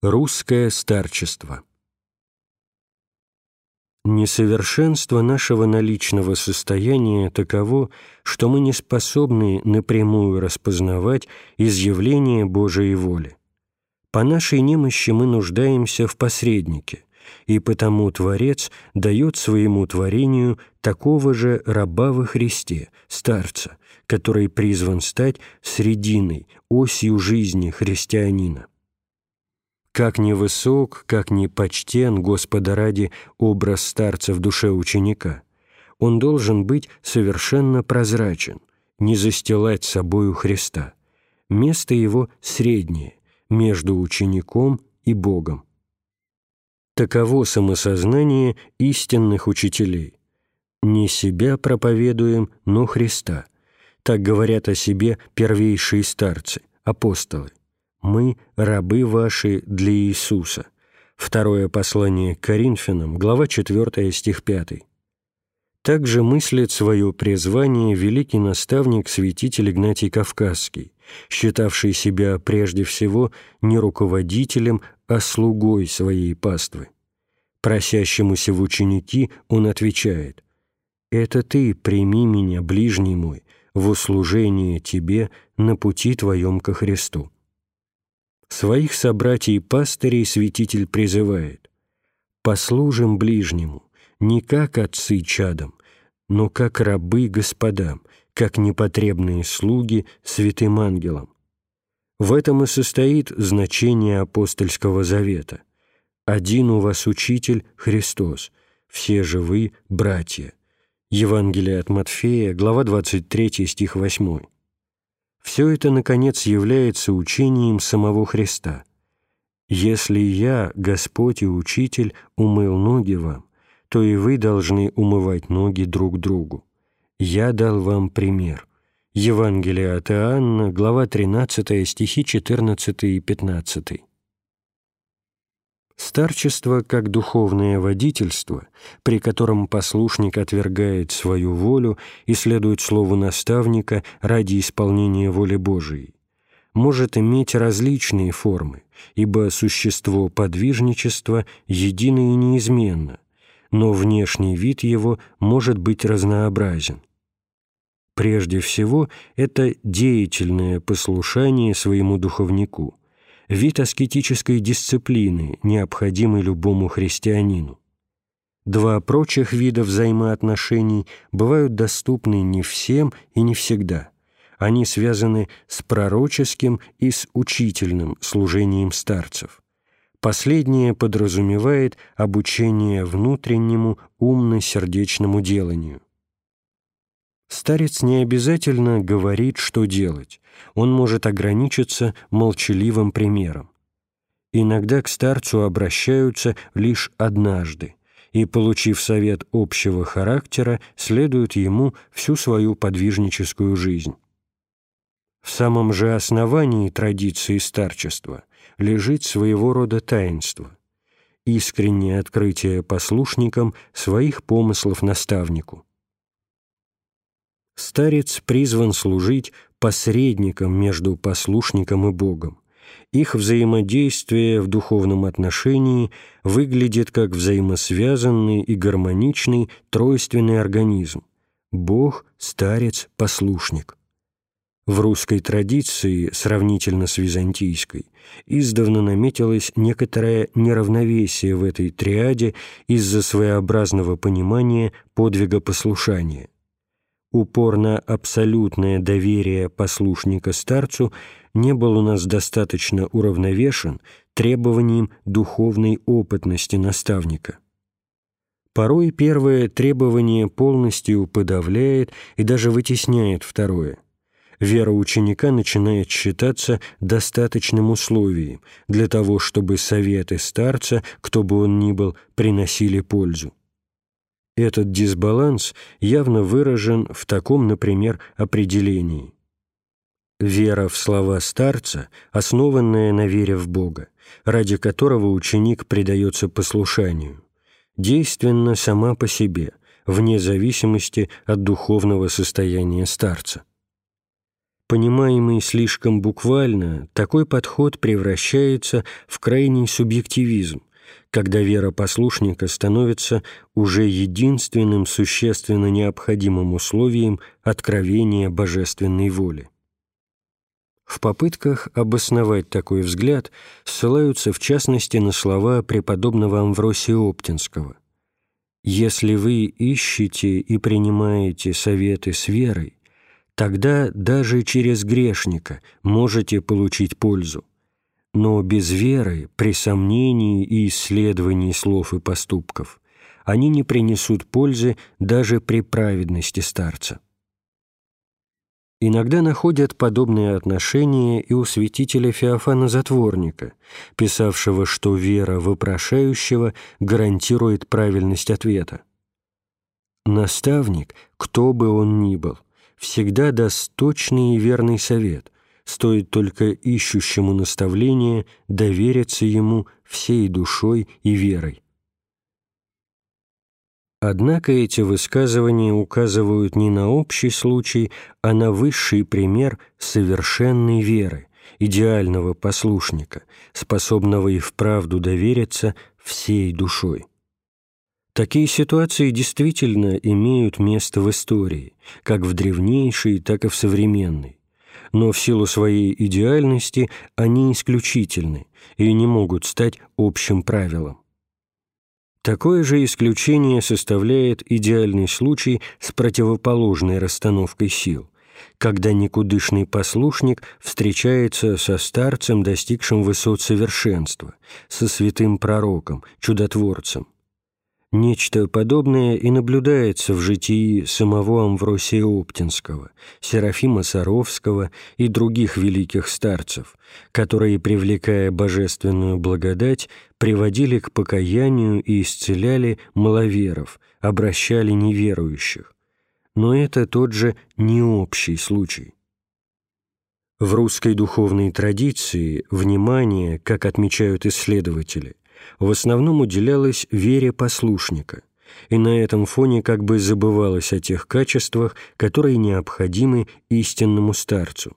Русское старчество Несовершенство нашего наличного состояния таково, что мы не способны напрямую распознавать изъявление Божией воли. По нашей немощи мы нуждаемся в посреднике, и потому Творец дает своему творению такого же раба во Христе, старца, который призван стать срединой, осью жизни христианина. Как ни высок, как ни почтен Господа ради образ старца в душе ученика, он должен быть совершенно прозрачен, не застилать собою Христа. Место его среднее, между учеником и Богом. Таково самосознание истинных учителей. Не себя проповедуем, но Христа. Так говорят о себе первейшие старцы, апостолы. «Мы – рабы ваши для Иисуса». Второе послание к Коринфянам, глава 4, стих 5. Также мыслит свое призвание великий наставник святитель Игнатий Кавказский, считавший себя прежде всего не руководителем, а слугой своей паствы. Просящемуся в ученики он отвечает «Это ты прими меня, ближний мой, в услужение тебе на пути твоем ко Христу». Своих собратьей-пастырей святитель призывает «Послужим ближнему, не как отцы чадам, но как рабы господам, как непотребные слуги святым ангелам». В этом и состоит значение апостольского завета. «Один у вас учитель – Христос, все же вы – братья». Евангелие от Матфея, глава 23, стих 8. Все это, наконец, является учением самого Христа. «Если я, Господь и Учитель, умыл ноги вам, то и вы должны умывать ноги друг другу. Я дал вам пример». Евангелие от Иоанна, глава 13, стихи 14 и 15. Старчество как духовное водительство, при котором послушник отвергает свою волю и следует слову наставника ради исполнения воли Божией, может иметь различные формы, ибо существо подвижничества едино и неизменно, но внешний вид его может быть разнообразен. Прежде всего, это деятельное послушание своему духовнику, вид аскетической дисциплины, необходимый любому христианину. Два прочих вида взаимоотношений бывают доступны не всем и не всегда. Они связаны с пророческим и с учительным служением старцев. Последнее подразумевает обучение внутреннему умно-сердечному деланию. Старец не обязательно говорит, что делать, он может ограничиться молчаливым примером. Иногда к старцу обращаются лишь однажды, и, получив совет общего характера, следуют ему всю свою подвижническую жизнь. В самом же основании традиции старчества лежит своего рода таинство – искреннее открытие послушникам своих помыслов наставнику. Старец призван служить посредником между послушником и Богом. Их взаимодействие в духовном отношении выглядит как взаимосвязанный и гармоничный тройственный организм – Бог, Старец, Послушник. В русской традиции, сравнительно с византийской, издавна наметилось некоторое неравновесие в этой триаде из-за своеобразного понимания подвига послушания – упор на абсолютное доверие послушника старцу не был у нас достаточно уравновешен требованием духовной опытности наставника. Порой первое требование полностью подавляет и даже вытесняет второе. Вера ученика начинает считаться достаточным условием для того, чтобы советы старца, кто бы он ни был, приносили пользу. Этот дисбаланс явно выражен в таком, например, определении. Вера в слова старца, основанная на вере в Бога, ради которого ученик предается послушанию, действенна сама по себе, вне зависимости от духовного состояния старца. Понимаемый слишком буквально, такой подход превращается в крайний субъективизм, когда вера послушника становится уже единственным существенно необходимым условием откровения божественной воли. В попытках обосновать такой взгляд ссылаются в частности на слова преподобного Амвросия Оптинского. «Если вы ищете и принимаете советы с верой, Тогда даже через грешника можете получить пользу. Но без веры, при сомнении и исследовании слов и поступков, они не принесут пользы даже при праведности старца. Иногда находят подобные отношения и у святителя Феофана Затворника, писавшего, что вера вопрошающего гарантирует правильность ответа. Наставник, кто бы он ни был, всегда даст точный и верный совет, стоит только ищущему наставления довериться ему всей душой и верой. Однако эти высказывания указывают не на общий случай, а на высший пример совершенной веры, идеального послушника, способного и вправду довериться всей душой. Такие ситуации действительно имеют место в истории, как в древнейшей, так и в современной. Но в силу своей идеальности они исключительны и не могут стать общим правилом. Такое же исключение составляет идеальный случай с противоположной расстановкой сил, когда никудышный послушник встречается со старцем, достигшим высот совершенства, со святым пророком, чудотворцем. Нечто подобное и наблюдается в житии самого Амвросия Оптинского, Серафима Саровского и других великих старцев, которые, привлекая божественную благодать, приводили к покаянию и исцеляли маловеров, обращали неверующих. Но это тот же необщий случай. В русской духовной традиции внимание, как отмечают исследователи, в основном уделялось вере послушника, и на этом фоне как бы забывалось о тех качествах, которые необходимы истинному старцу.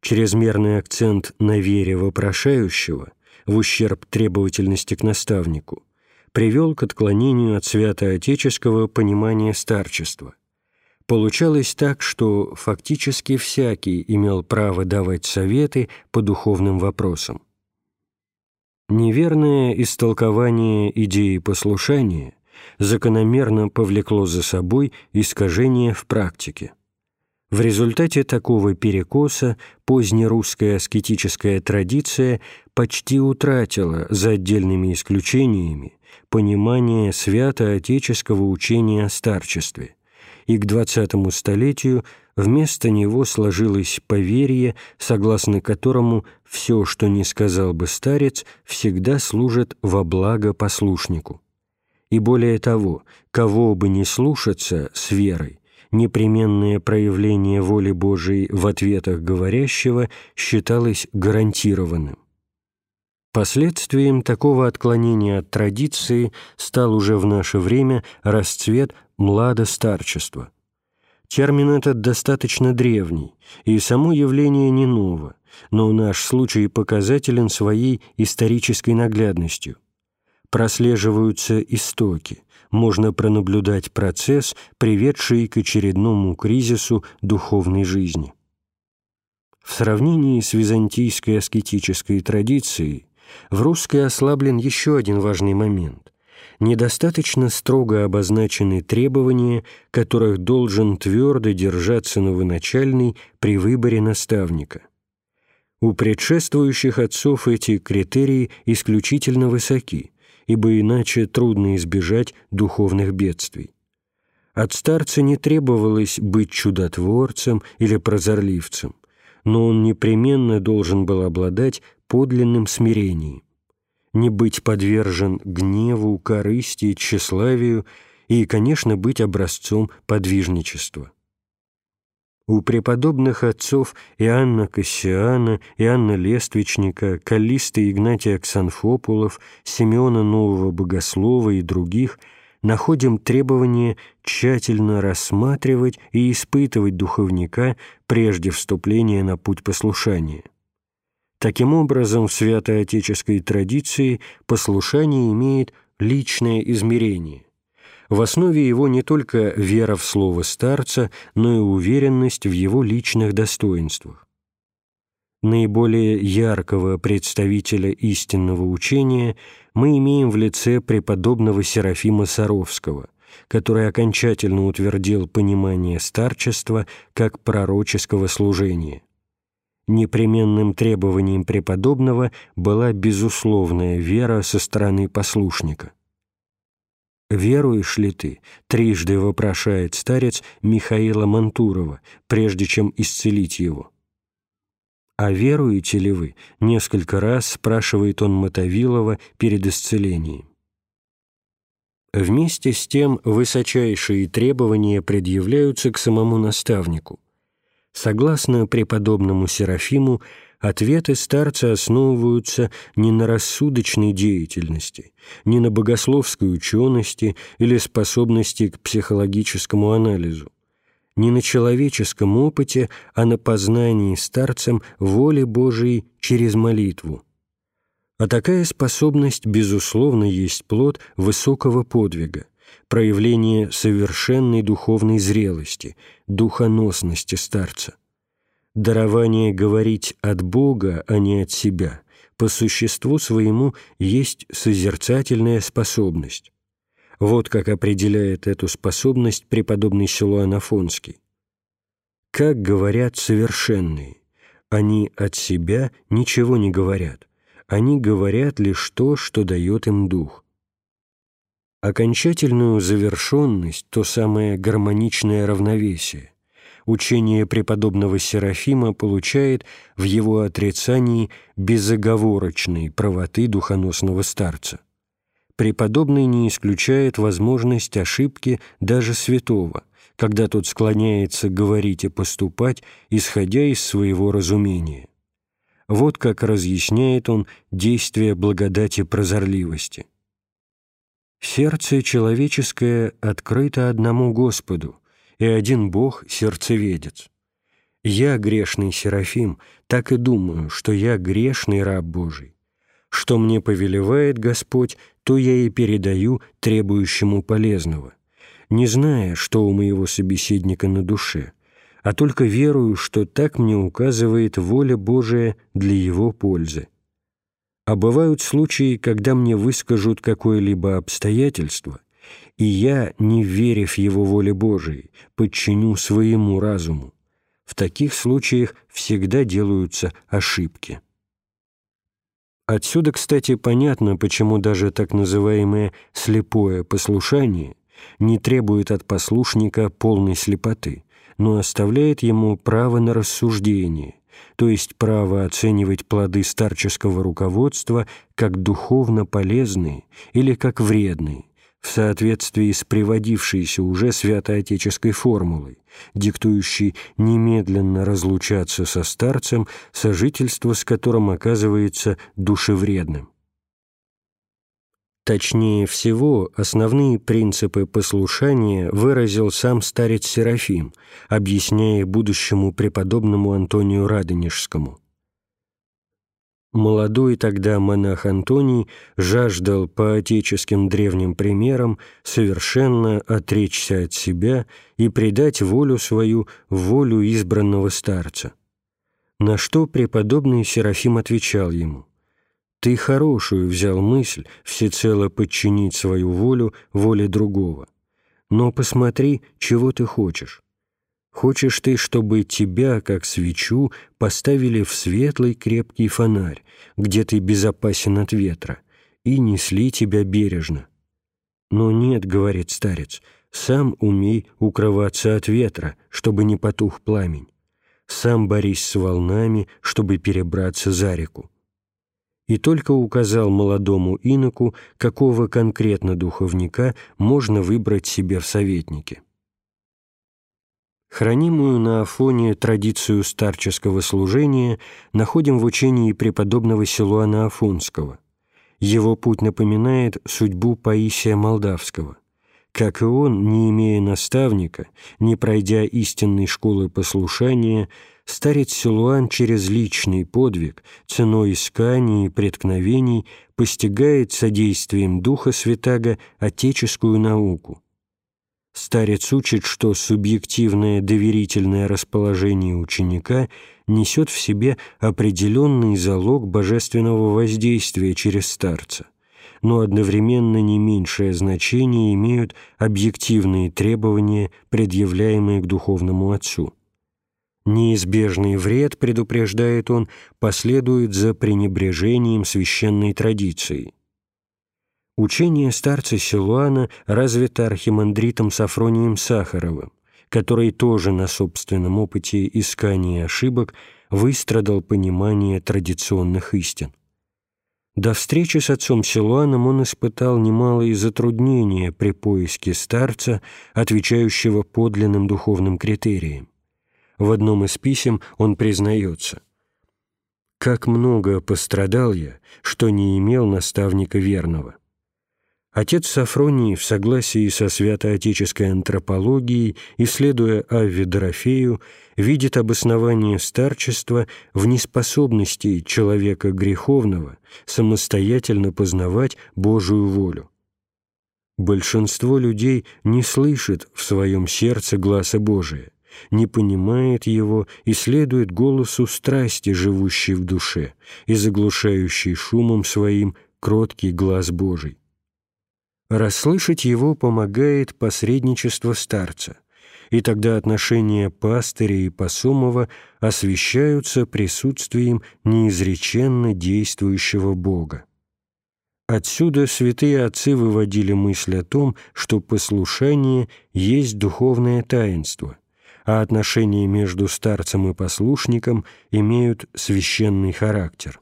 Чрезмерный акцент на вере вопрошающего в ущерб требовательности к наставнику привел к отклонению от святоотеческого понимания старчества. Получалось так, что фактически всякий имел право давать советы по духовным вопросам. Неверное истолкование идеи послушания закономерно повлекло за собой искажение в практике. В результате такого перекоса позднерусская аскетическая традиция почти утратила, за отдельными исключениями, понимание свято-отеческого учения о старчестве, и к XX столетию вместо него сложилось поверье, согласно которому все, что не сказал бы старец, всегда служит во благо послушнику. И более того, кого бы не слушаться с верой, непременное проявление воли Божией в ответах говорящего считалось гарантированным. Последствием такого отклонения от традиции стал уже в наше время расцвет младостарчества – Термин этот достаточно древний, и само явление не ново, но наш случай показателен своей исторической наглядностью. Прослеживаются истоки, можно пронаблюдать процесс, приведший к очередному кризису духовной жизни. В сравнении с византийской аскетической традицией в русской ослаблен еще один важный момент недостаточно строго обозначены требования, которых должен твердо держаться новоначальный при выборе наставника. У предшествующих отцов эти критерии исключительно высоки, ибо иначе трудно избежать духовных бедствий. От старца не требовалось быть чудотворцем или прозорливцем, но он непременно должен был обладать подлинным смирением не быть подвержен гневу, корысти, тщеславию и, конечно, быть образцом подвижничества. У преподобных отцов Иоанна Кассиана, Иоанна Лествичника, Каллиста Игнатия Ксанфопулов, Симеона Нового Богослова и других находим требование тщательно рассматривать и испытывать духовника прежде вступления на путь послушания. Таким образом, в святоотеческой традиции послушание имеет личное измерение. В основе его не только вера в слово старца, но и уверенность в его личных достоинствах. Наиболее яркого представителя истинного учения мы имеем в лице преподобного Серафима Саровского, который окончательно утвердил понимание старчества как пророческого служения. Непременным требованием преподобного была безусловная вера со стороны послушника. «Веруешь ли ты?» — трижды вопрошает старец Михаила Мантурова, прежде чем исцелить его. «А веруете ли вы?» — несколько раз спрашивает он Мотовилова перед исцелением. Вместе с тем высочайшие требования предъявляются к самому наставнику. Согласно преподобному Серафиму, ответы старца основываются не на рассудочной деятельности, не на богословской учености или способности к психологическому анализу, не на человеческом опыте, а на познании старцем воли Божией через молитву. А такая способность, безусловно, есть плод высокого подвига, проявление совершенной духовной зрелости, духоносности старца. Дарование говорить от Бога, а не от себя, по существу своему есть созерцательная способность. Вот как определяет эту способность преподобный Силуан Афонский. Как говорят совершенные, они от себя ничего не говорят, они говорят лишь то, что дает им дух. Окончательную завершенность, то самое гармоничное равновесие, учение преподобного Серафима получает в его отрицании безоговорочной правоты духоносного старца преподобный не исключает возможность ошибки даже святого, когда тот склоняется говорить и поступать, исходя из своего разумения. Вот как разъясняет он действие благодати прозорливости. «Сердце человеческое открыто одному Господу, и один Бог — сердцеведец. Я, грешный Серафим, так и думаю, что я грешный раб Божий. Что мне повелевает Господь, то я и передаю требующему полезного, не зная, что у моего собеседника на душе, а только верую, что так мне указывает воля Божия для его пользы. А бывают случаи, когда мне выскажут какое-либо обстоятельство, и я, не верив его воле Божией, подчиню своему разуму. В таких случаях всегда делаются ошибки. Отсюда, кстати, понятно, почему даже так называемое «слепое послушание» не требует от послушника полной слепоты, но оставляет ему право на рассуждение, то есть право оценивать плоды старческого руководства как духовно полезные или как вредные, в соответствии с приводившейся уже святоотеческой формулой, диктующей немедленно разлучаться со старцем, сожительство с которым оказывается душевредным. Точнее всего, основные принципы послушания выразил сам старец Серафим, объясняя будущему преподобному Антонию Радонежскому. Молодой тогда монах Антоний жаждал по отеческим древним примерам совершенно отречься от себя и предать волю свою волю избранного старца. На что преподобный Серафим отвечал ему, «Ты хорошую взял мысль всецело подчинить свою волю воле другого, но посмотри, чего ты хочешь». Хочешь ты, чтобы тебя, как свечу, поставили в светлый крепкий фонарь, где ты безопасен от ветра, и несли тебя бережно? Но нет, — говорит старец, — сам умей укрываться от ветра, чтобы не потух пламень. Сам борись с волнами, чтобы перебраться за реку. И только указал молодому иноку, какого конкретно духовника можно выбрать себе в советнике. Хранимую на Афоне традицию старческого служения находим в учении преподобного Силуана Афонского. Его путь напоминает судьбу Паисия Молдавского. Как и он, не имея наставника, не пройдя истинной школы послушания, старец Силуан через личный подвиг, ценой исканий и преткновений постигает содействием Духа Святаго отеческую науку. Старец учит, что субъективное доверительное расположение ученика несет в себе определенный залог божественного воздействия через старца но одновременно не меньшее значение имеют объективные требования, предъявляемые к духовному отцу. Неизбежный вред, предупреждает он, последует за пренебрежением священной традиции. Учение старца Силуана развито архимандритом Сафронием Сахаровым, который тоже на собственном опыте искания ошибок выстрадал понимание традиционных истин. До встречи с отцом Силуаном он испытал немалые затруднения при поиске старца, отвечающего подлинным духовным критериям. В одном из писем он признается «Как много пострадал я, что не имел наставника верного. Отец Сафроний в согласии со святоотеческой антропологией, исследуя Авви Дорофею, видит обоснование старчества в неспособности человека греховного самостоятельно познавать Божию волю. Большинство людей не слышит в своем сердце гласа Божия, не понимает его и следует голосу страсти, живущей в душе и заглушающей шумом своим кроткий глаз Божий. Расслышать его помогает посредничество старца, и тогда отношения пастыря и посомова освещаются присутствием неизреченно действующего Бога. Отсюда святые отцы выводили мысль о том, что послушание есть духовное таинство, а отношения между старцем и послушником имеют священный характер.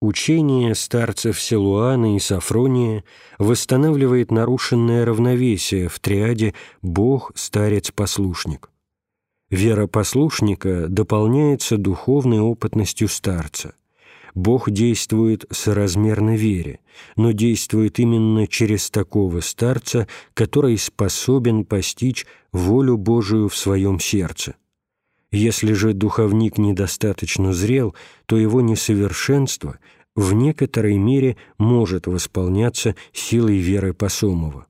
Учение старцев Силуана и Сафрония восстанавливает нарушенное равновесие в триаде «Бог, старец, послушник». Вера послушника дополняется духовной опытностью старца. Бог действует соразмерно вере, но действует именно через такого старца, который способен постичь волю Божию в своем сердце. Если же духовник недостаточно зрел, то его несовершенство в некоторой мере может восполняться силой веры Посомова.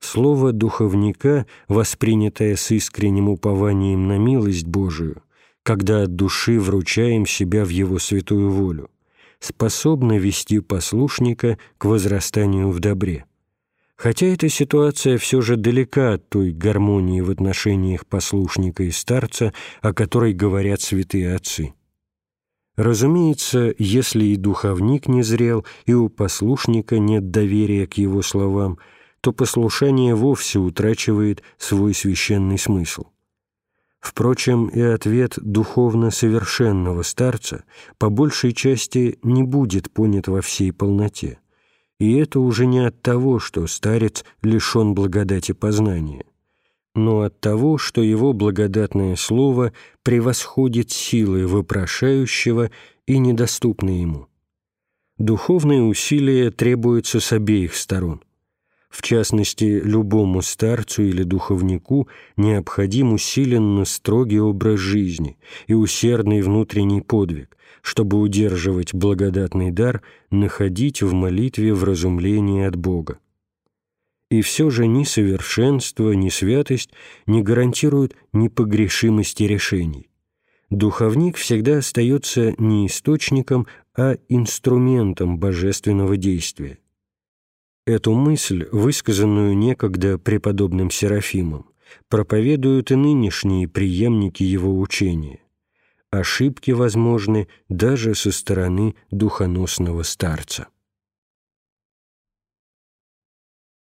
Слово духовника, воспринятое с искренним упованием на милость Божию, когда от души вручаем себя в Его святую волю, способно вести послушника к возрастанию в добре. Хотя эта ситуация все же далека от той гармонии в отношениях послушника и старца, о которой говорят святые отцы. Разумеется, если и духовник не зрел, и у послушника нет доверия к его словам, то послушание вовсе утрачивает свой священный смысл. Впрочем, и ответ духовно совершенного старца по большей части не будет понят во всей полноте. И это уже не от того, что старец лишен благодати познания, но от того, что его благодатное слово превосходит силы вопрошающего и недоступно ему. Духовные усилия требуются с обеих сторон. В частности, любому старцу или духовнику необходим усиленно строгий образ жизни и усердный внутренний подвиг, чтобы удерживать благодатный дар, находить в молитве вразумление от Бога. И все же ни совершенство, ни святость не гарантируют непогрешимости решений. Духовник всегда остается не источником, а инструментом божественного действия. Эту мысль, высказанную некогда преподобным Серафимом, проповедуют и нынешние преемники его учения ошибки возможны даже со стороны духоносного старца.